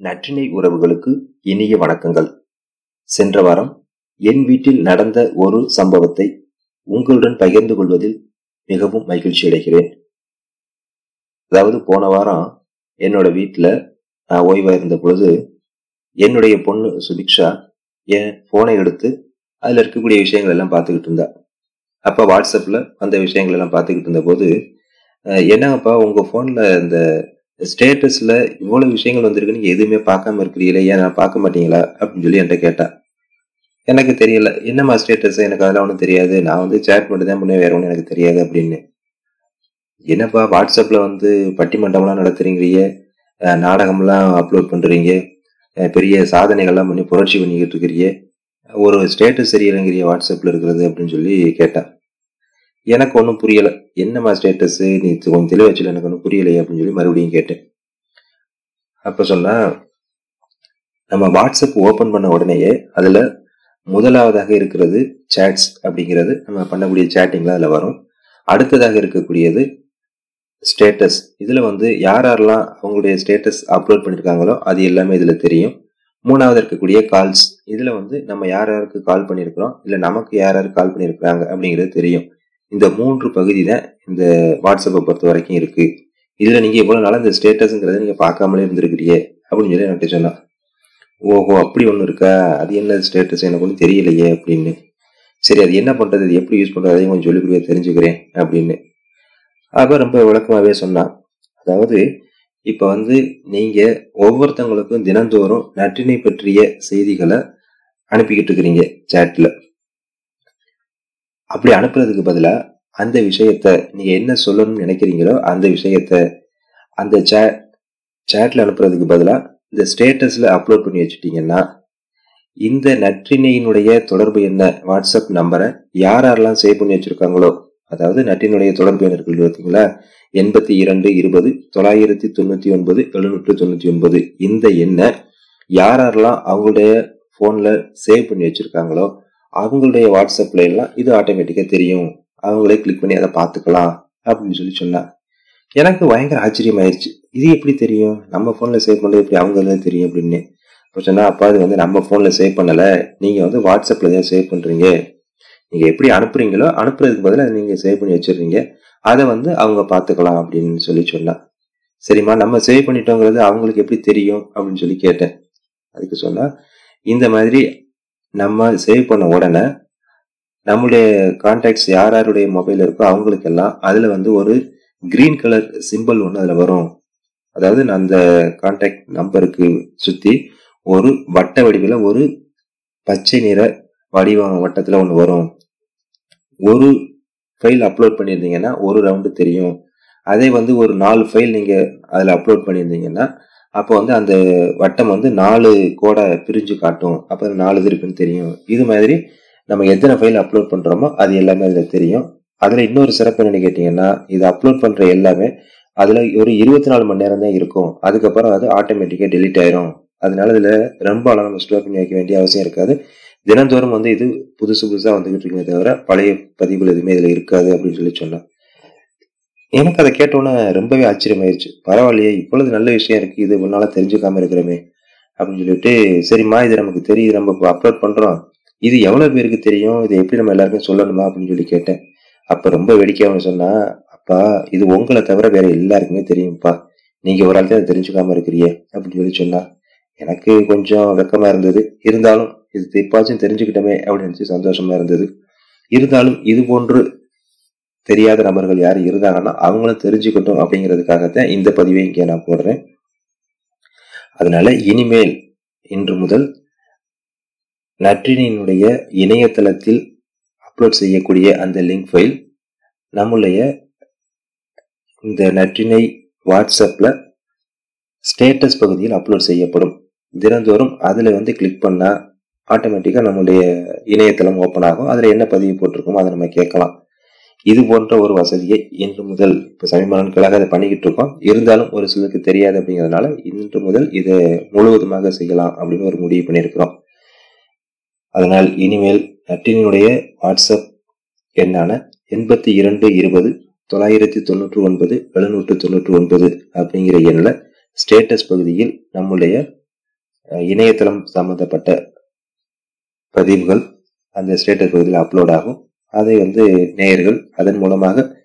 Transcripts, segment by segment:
நற்றினை உறவுகளுக்கு இனிய வணக்கங்கள். சென்ற வாரம் என் வீட்டில் நடந்த ஒரு சம்பவத்தை உங்களுடன் பகிர்ந்து கொள்வதில் மிகவும் மகிழ்ச்சி அடைகிறேன். அதாவது போன வாரம் என்னோட வீட்டில் நான் ஓய்வாக இருந்த பொழுது என்னுடைய பொண்ணு சுபிக்ஷா என் ஃபோனை எடுத்து அதில் இருக்கக்கூடிய விஷயங்கள் எல்லாம் பார்த்துக்கிட்டு இருந்தா. அப்போ வாட்ஸ்அப்பில் அந்த விஷயங்கள் எல்லாம் பார்த்துக்கிட்டு இருந்தபோது என்னங்கப்பா உங்கள் ஃபோனில் இந்த ஸ்டேட்டஸில் இவ்வளோ விஷயங்கள் வந்திருக்குன்னு எதுவுமே பார்க்காம இருக்கிறீங்களே ஏன் நான் பார்க்க மாட்டீங்களா? அப்படின்னு சொல்லி என்கிட்ட கேட்டா எனக்கு தெரியல. என்னம்மா ஸ்டேட்டஸ் எனக்கு அதெல்லாம் ஒன்றும் தெரியாது. நான் வந்து சேட் மட்டும் தான் பண்ணேன் வேற ஒன்றும் எனக்கு தெரியாது அப்படின்னு. என்னப்பா வாட்ஸ்அப்பில் வந்து பட்டிமன்றம்லாம் நடத்துறீங்க நாடகம்லாம் அப்லோட் பண்ணுறீங்க பெரிய சாதனைகள்லாம் பண்ணி புரட்சி பண்ணிக்கிட்டு இருக்கிறீங்க ஒரு ஸ்டேட்டஸ் சரியில்லைங்கிறிய வாட்ஸ்அப்பில் இருக்கிறது அப்படின்னு சொல்லி கேட்டேன் எனக்கு ஒன்றும் புரியலை. என்னம்மா ஸ்டேட்டஸு நீ கொஞ்சம் தெளிவாக வச்சுல எனக்கு ஒன்றும் புரியலையே அப்படின்னு சொல்லி மறுபடியும் கேட்டேன். அப்போ சொன்னால் நம்ம வாட்ஸ்அப் ஓப்பன் பண்ண உடனேயே அதில் முதலாவதாக இருக்கிறது சேட்ஸ் அப்படிங்கிறது நம்ம பண்ணக்கூடிய சேட்டிங்லாம் அதில் வரும். அடுத்ததாக இருக்கக்கூடியது ஸ்டேட்டஸ் இதில் வந்து யார் யாரெல்லாம் அவங்களுடைய ஸ்டேட்டஸ் அப்லோட் பண்ணியிருக்காங்களோ அது எல்லாமே இதில் தெரியும். மூணாவது இருக்கக்கூடிய கால்ஸ் இதில் வந்து நம்ம யார் யாருக்கு கால் பண்ணியிருக்கிறோம் இல்லை நமக்கு யார் யார் கால் பண்ணியிருக்கிறாங்க அப்படிங்கிறது தெரியும். இந்த மூன்று பகுதி தான் இந்த வாட்ஸ்அப்பை பொறுத்த வரைக்கும் இருக்கு. இதுல நீங்க இவ்வளவு நாள் இந்த ஸ்டேட்டஸ்ங்கிறத நீங்க பார்க்காமலே இருந்திருக்கிறீ அப்படின்னு சொல்லி என்கிட்ட சொன்னான். ஓஹோ அப்படி ஒன்று இருக்கா? அது என்ன ஸ்டேட்டஸ் எனக்கு ஒன்றும் தெரியலையே அப்படின்னு. சரி அது என்ன பண்றது? அது எப்படி யூஸ் பண்றது? அதையும் கொஞ்சம் சொல்லி தெரிஞ்சுக்கிறேன் அப்படின்னு. அப்ப ரொம்ப விளக்கமாவே சொன்னான். அதாவது இப்ப வந்து நீங்க ஒவ்வொருத்தவங்களுக்கும் தினந்தோறும் நற்றினை பற்றிய செய்திகளை அனுப்பிக்கிட்டு இருக்கிறீங்க சேட்ல அப்படி அனுப்புறதுக்கு பதிலாக அந்த விஷயத்த நீங்க என்ன சொல்லணும்னு நினைக்கிறீங்களோ அந்த விஷயத்த அந்த சேட்ல அனுப்புறதுக்கு பதிலாக இந்த ஸ்டேட்டஸ்ல அப்லோட் பண்ணி வச்சுட்டீங்கன்னா இந்த நற்றினையினுடைய தொடர்பு என்ன? வாட்ஸ்அப் நம்பரை யார் யாரெல்லாம் சேவ் பண்ணி வச்சிருக்காங்களோ அதாவது நற்றினுடைய தொடர்பு என்ன இருக்கு பார்த்தீங்களா? எண்பத்தி இரண்டு இருபது தொள்ளாயிரத்தி தொண்ணூற்றி ஒன்பது எழுநூற்று தொண்ணூற்றி ஒன்பது. இந்த எண்ணை யார் யாரெல்லாம் அவங்களுடைய ஃபோனில் சேவ் பண்ணி வச்சுருக்காங்களோ அவங்களுடைய வாட்ஸ்அப்ல எல்லாம் இது ஆட்டோமேட்டிக்கா தெரியும். அவங்களே கிளிக் பண்ணி அதை பார்த்துக்கலாம் அப்படின்னு சொல்லி சொன்னா எனக்கு பயங்கர ஆச்சரியமாயிருச்சு. இது எப்படி தெரியும்? நம்ம போன்ல சேவ் பண்ணது எப்படி? அவங்களுக்கு தெரியும் அப்படின்னு. இப்போ சொன்னா அப்பா அது வந்து நம்ம போன்ல சேவ் பண்ணல. நீங்க வந்து வாட்ஸ்அப்ல தான் சேவ் பண்றீங்க. நீங்க எப்படி அனுப்புறீங்களோ அனுப்புறதுக்கு பதிலாக நீங்க சேவ் பண்ணி வச்சிடுறீங்க. அதை வந்து அவங்க பார்த்துக்கலாம் அப்படின்னு சொல்லி சொன்னா சரிம்மா நம்ம சேவ் பண்ணிட்டோங்கிறது அவங்களுக்கு எப்படி தெரியும்? அப்படின்னு சொல்லி கேட்டேன். அதுக்கு சொன்னா இந்த மாதிரி நம்ம சேவ் பண்ண உடனே நம்மளுடைய கான்டாக்ட்ஸ் யார் யாருடைய மொபைல் இருக்கோ அவங்களுக்கெல்லாம் அதில் வந்து ஒரு கிரீன் கலர் சிம்பிள் ஒன்று அதில் வரும். அதாவது அந்த கான்டாக்ட் நம்பருக்கு சுற்றி ஒரு வட்ட வடிவில் ஒரு பச்சை நிற வடிவம் வட்டத்தில் ஒன்று வரும். ஒரு ஃபைல் அப்லோட் பண்ணியிருந்தீங்கன்னா ஒரு ரவுண்டு தெரியும். அதே வந்து ஒரு நாலு ஃபைல் நீங்கள் அதில் அப்லோட் பண்ணியிருந்தீங்கன்னா அப்போ வந்து அந்த வட்டம் வந்து நாலு கோடை பிரிஞ்சு காட்டும். அப்போ நாலு இது இருக்குன்னு தெரியும். இது மாதிரி நம்ம எத்தனை ஃபைல் அப்லோட் பண்ணுறோமோ அது எல்லாமே அதில் தெரியும். அதில் இன்னொரு சிறப்பு என்னன்னு கேட்டிங்கன்னா இது அப்லோட் பண்ணுற எல்லாமே அதில் ஒரு இருபத்தி நாலு மணி நேரம் தான் இருக்கும். அதுக்கப்புறம் அது ஆட்டோமேட்டிக்காக டெலிட் ஆயிரும். அதனால இதில் ரொம்ப அளவு நம்ம ஸ்டோர் பண்ணி வைக்க வேண்டிய அவசியம் இருக்காது. தினந்தோறும் வந்து இது புதுசு புதுசாக வந்துகிட்டு இருக்குமே தவிர பழைய பதிவுகள் எதுவுமே இதில் இருக்காது அப்படின்னு சொல்லி சொன்னேன். எனக்கு அதை கேட்டோன்னே ரொம்பவே ஆச்சரியமாயிருச்சு. பரவாயில்லையே இப்பொழுது நல்ல விஷயம் இருக்கு இது முன்னால தெரிஞ்சுக்காம இருக்கிறோமே அப்படின்னு சொல்லிட்டு சரிம்மா இது நமக்கு தெரியுது நம்ம அப்லோட் பண்றோம். இது எவ்வளவு பேருக்கு தெரியும் இதை எப்படி நம்ம எல்லாருக்கும் சொல்லணுமா அப்படின்னு சொல்லி கேட்டேன். அப்ப ரொம்ப வேடிக்கையாக சொன்னா அப்பா இது உங்களை தவிர வேற எல்லாருக்குமே தெரியும்ப்பா. நீங்க ஒரு ஆள் அதை தெரிஞ்சுக்காம இருக்கிறியே அப்படின்னு சொல்லி சொன்னா. எனக்கு கொஞ்சம் வெக்கமா இருந்தது. இருந்தாலும் இது இப்பாச்சும் தெரிஞ்சுக்கிட்டோமே அப்படின்னு சந்தோஷமா இருந்தது. இருந்தாலும் இது போன்று தெரியாத நபர்கள் யார் இருந்தாங்கன்னா அவங்களும் தெரிஞ்சுக்கட்டும் அப்படிங்கிறதுக்காகத்தான் இந்த பதிவை இங்கே நான் போடுறேன். அதனால இனிமேல் இன்று முதல் நற்றினியினுடைய இணையதளத்தில் அப்லோட் செய்யக்கூடிய அந்த லிங்க் ஃபைல் நம்முடைய இந்த நற்றினை வாட்ஸ்அப்பில் ஸ்டேட்டஸ் பகுதியில் அப்லோட் செய்யப்படும். தினந்தோறும் அதில் வந்து கிளிக் பண்ணால் ஆட்டோமேட்டிக்காக நம்முடைய இணையதளம் ஓப்பன் ஆகும். அதில் என்ன பதிவு போட்டிருக்கோமோ அதை நம்ம கேட்கலாம். இது போன்ற ஒரு வசதியை இன்று முதல் இப்போ சமீப நாட்களாக அதை பண்ணிக்கிட்டு இருக்கோம். இருந்தாலும் ஒரு சிலருக்கு தெரியாது அப்படிங்கிறதுனால இன்று முதல் இதை முழுவதுமாக செய்யலாம் அப்படின்னு ஒரு முடிவு பண்ணியிருக்கிறோம். அதனால் இனிமேல் நட்டினுடைய வாட்ஸ்அப் எண்ணான எண்பத்தி இரண்டு இருபது தொள்ளாயிரத்தி தொண்ணூற்று ஒன்பது எழுநூற்று தொண்ணூற்றி ஒன்பது அப்படிங்கிற எண்ணில் ஸ்டேட்டஸ் பகுதியில் நம்முடைய இணையதளம் சம்பந்தப்பட்ட பதிவுகள் அந்த ஸ்டேட்டஸ் பகுதியில் அப்லோட் ஆகும். அதை வந்து நேயர்கள் அதன் மூலமாக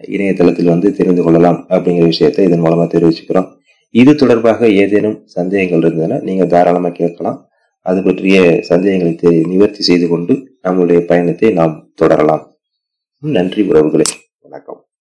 இணையதளத்தில் வந்து தெரிந்து கொள்ளலாம் அப்படிங்கிற விஷயத்தை இதன் மூலமாக தெரிவிச்சுக்கிறோம். இது தொடர்பாக ஏதேனும் சந்தேகங்கள் இருந்ததுன்னா நீங்கள் தாராளமாக கேட்கலாம். அது பற்றிய சந்தேகங்களை நிவர்த்தி செய்து கொண்டு நம்முடைய பயணத்தை நாம் தொடரலாம். நன்றி உறவுகளே.